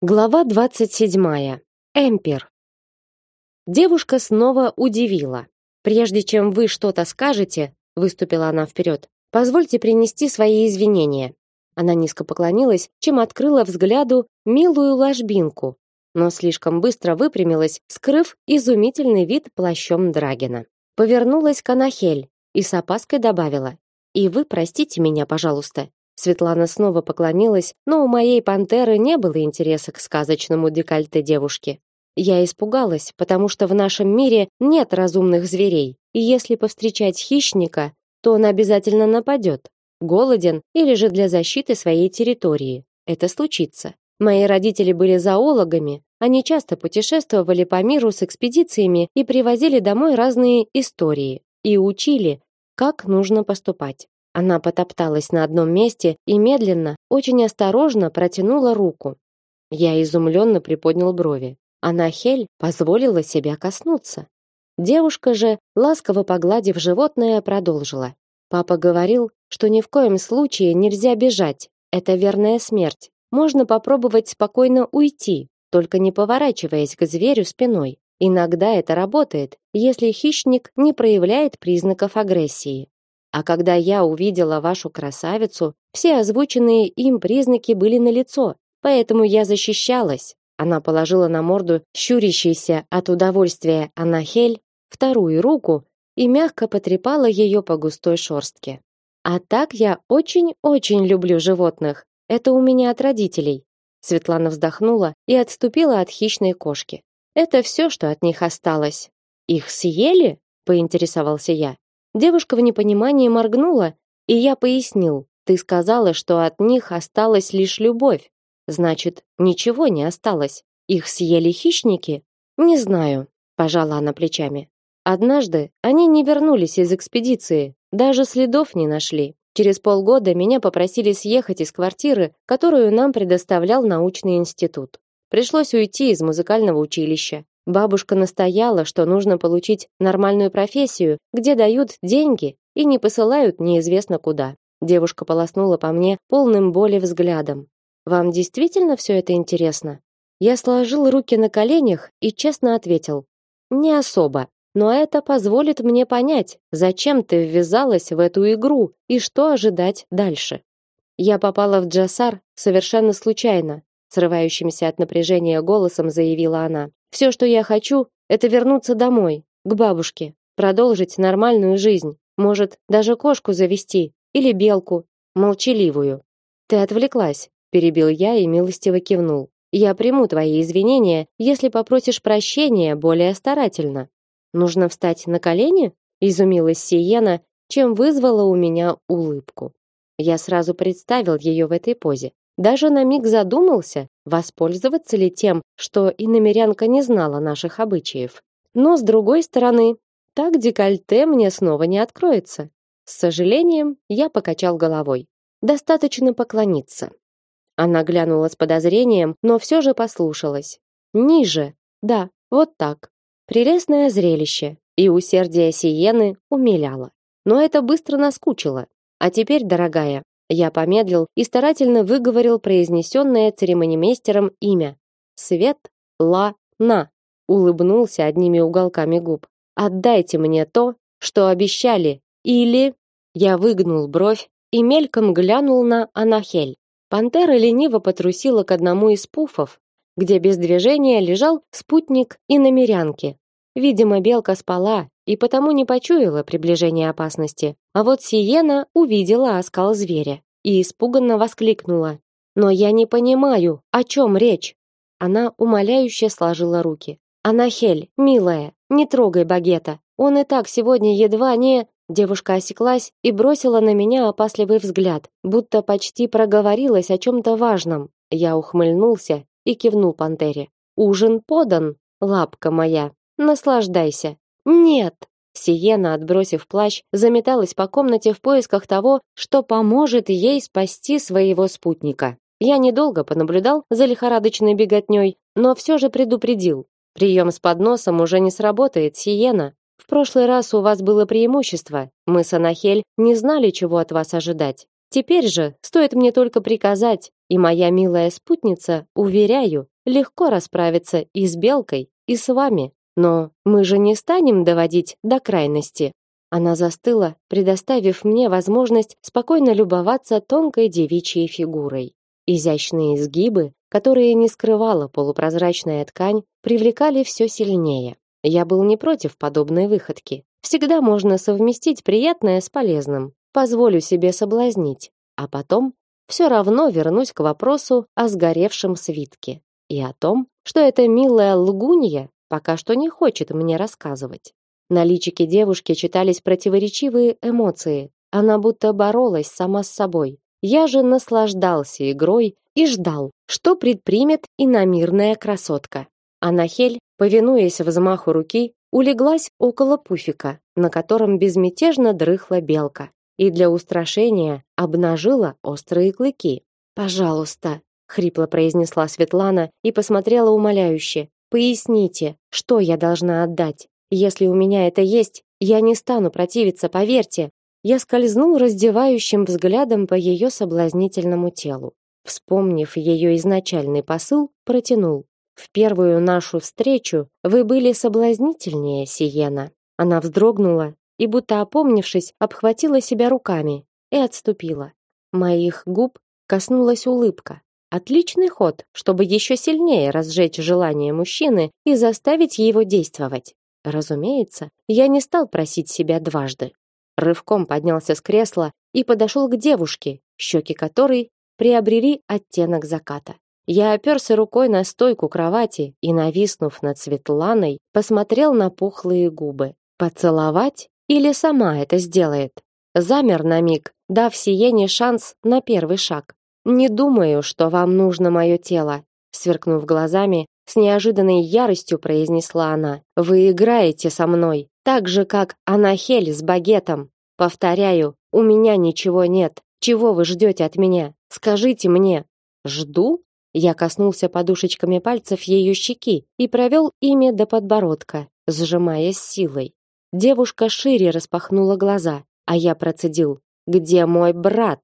Глава 27. Эмпер. Девушка снова удивила. Прежде чем вы что-то скажете, выступила она вперед. Позвольте принести свои извинения. Она низко поклонилась, чем открыла взгляду милую ложбинку, но слишком быстро выпрямилась, скрыв изумительный вид плащом Драгина. Повернулась к Анахель и с опаской добавила: "И вы простите меня, пожалуйста. Светлана снова поклонилась, но у моей пантеры не было интереса к сказочному декольте девушки. Я испугалась, потому что в нашем мире нет разумных зверей, и если повстречать хищника, то он обязательно нападет, голоден или же для защиты своей территории. Это случится. Мои родители были зоологами, они часто путешествовали по миру с экспедициями и привозили домой разные истории и учили, как нужно поступать. Она потопталась на одном месте и медленно, очень осторожно протянула руку. Я изумленно приподнял брови. Она Хель позволила себя коснуться. Девушка же, ласково погладив животное, продолжила: "Папа говорил, что ни в коем случае нельзя бежать. Это верная смерть. Можно попробовать спокойно уйти, только не поворачиваясь к зверю спиной. Иногда это работает, если хищник не проявляет признаков агрессии. А когда я увидела вашу красавицу, все озвученные им признаки были налицо, поэтому я защищалась. Она положила на морду щурящейся от удовольствия Анахель вторую руку и мягко потрепала ее по густой шорстке. А так я очень-очень люблю животных. Это у меня от родителей. Светлана вздохнула и отступила от хищной кошки. Это все, что от них осталось. Их съели? поинтересовался я. Девушка в непонимании моргнула, и я пояснил: "Ты сказала, что от них осталась лишь любовь. Значит, ничего не осталось. Их съели хищники?" "Не знаю", пожала она плечами. Однажды они не вернулись из экспедиции, даже следов не нашли. Через полгода меня попросили съехать из квартиры, которую нам предоставлял научный институт. Пришлось уйти из музыкального училища. Бабушка настояла, что нужно получить нормальную профессию, где дают деньги и не посылают неизвестно куда. Девушка полоснула по мне полным боли взглядом. Вам действительно все это интересно? Я сложил руки на коленях и честно ответил: не особо, но это позволит мне понять, зачем ты ввязалась в эту игру и что ожидать дальше. Я попала в Джасар совершенно случайно, срывающимся от напряжения голосом заявила она. Все, что я хочу, это вернуться домой, к бабушке, продолжить нормальную жизнь, может, даже кошку завести или белку, молчаливую. Ты отвлеклась, перебил я и милостиво кивнул. Я приму твои извинения, если попросишь прощения более старательно. Нужно встать на колени? изумилась Сиена, чем вызвала у меня улыбку. Я сразу представил ее в этой позе. Даже на миг задумался, воспользоваться ли тем, что иномерянка не знала наших обычаев. Но с другой стороны, так декольте мне снова не откроется. С сожалением, я покачал головой. Достаточно поклониться. Она глянула с подозрением, но все же послушалась. Ниже. Да, вот так. Прелестное зрелище, и усердие Сиены умиляло. Но это быстро наскучило. А теперь, дорогая, я помедлил и старательно выговорил произнесенное церемонимейстером имя. Свет Ла На. Улыбнулся одними уголками губ. Отдайте мне то, что обещали, или я выгнул бровь и мельком глянул на Анахель. Пантера лениво потрусила к одному из пуфов, где без движения лежал спутник и намерянки. Видимо, белка спала и потому не почуяла приближения опасности. А вот Сиена увидела оскал зверя и испуганно воскликнула: "Но я не понимаю, о чем речь?" Она умоляюще сложила руки. "Анахель, милая, не трогай багета. Он и так сегодня едва не..." Девушка осеклась и бросила на меня опасливый взгляд, будто почти проговорилась о чем то важном. Я ухмыльнулся и кивнул пантере. "Ужин подан, лапка моя. Наслаждайся". Нет. Сиена, отбросив плащ, заметалась по комнате в поисках того, что поможет ей спасти своего спутника. Я недолго понаблюдал за лихорадочной беготней, но все же предупредил. Прием с подносом уже не сработает, Сиена. В прошлый раз у вас было преимущество. Мы с Анахель не знали, чего от вас ожидать. Теперь же стоит мне только приказать, и моя милая спутница, уверяю, легко расправится и с белкой, и с вами. Но мы же не станем доводить до крайности. Она застыла, предоставив мне возможность спокойно любоваться тонкой девичьей фигурой. Изящные изгибы, которые не скрывала полупрозрачная ткань, привлекали все сильнее. Я был не против подобной выходки. Всегда можно совместить приятное с полезным. Позволю себе соблазнить, а потом все равно вернусь к вопросу о сгоревшем свитке и о том, что эта милая лгунья пока что не хочет мне рассказывать. На личике девушки читались противоречивые эмоции. Она будто боролась сама с собой. Я же наслаждался игрой и ждал, что предпримет иномирная красотка. Анахель, повинуясь взмаху руки, улеглась около пуфика, на котором безмятежно дрыхла белка, и для устрашения обнажила острые клыки. "Пожалуйста", хрипло произнесла Светлана и посмотрела умоляюще. "Поясните, что я должна отдать? Если у меня это есть, я не стану противиться, поверьте". Я скользнул раздевающим взглядом по ее соблазнительному телу. Вспомнив ее изначальный посыл, протянул: "В первую нашу встречу вы были соблазнительнее, Сиена". Она вздрогнула и будто опомнившись, обхватила себя руками и отступила. Моих губ коснулась улыбка. Отличный ход, чтобы еще сильнее разжечь желание мужчины и заставить его действовать. Разумеется, я не стал просить себя дважды. Рывком поднялся с кресла и подошел к девушке, щеки которой приобрели оттенок заката. Я оперся рукой на стойку кровати и, нависнув над Светланой, посмотрел на пухлые губы. Поцеловать или сама это сделает? Замер на миг, дав Сиене шанс на первый шаг. Не думаю, что вам нужно мое тело, сверкнув глазами, с неожиданной яростью произнесла она. Вы играете со мной, так же как Анахель с багетом. Повторяю, у меня ничего нет. Чего вы ждете от меня? Скажите мне. Жду? Я коснулся подушечками пальцев ее щеки и провел ими до подбородка, сжимая с силой. Девушка шире распахнула глаза, а я процедил: "Где мой брат?"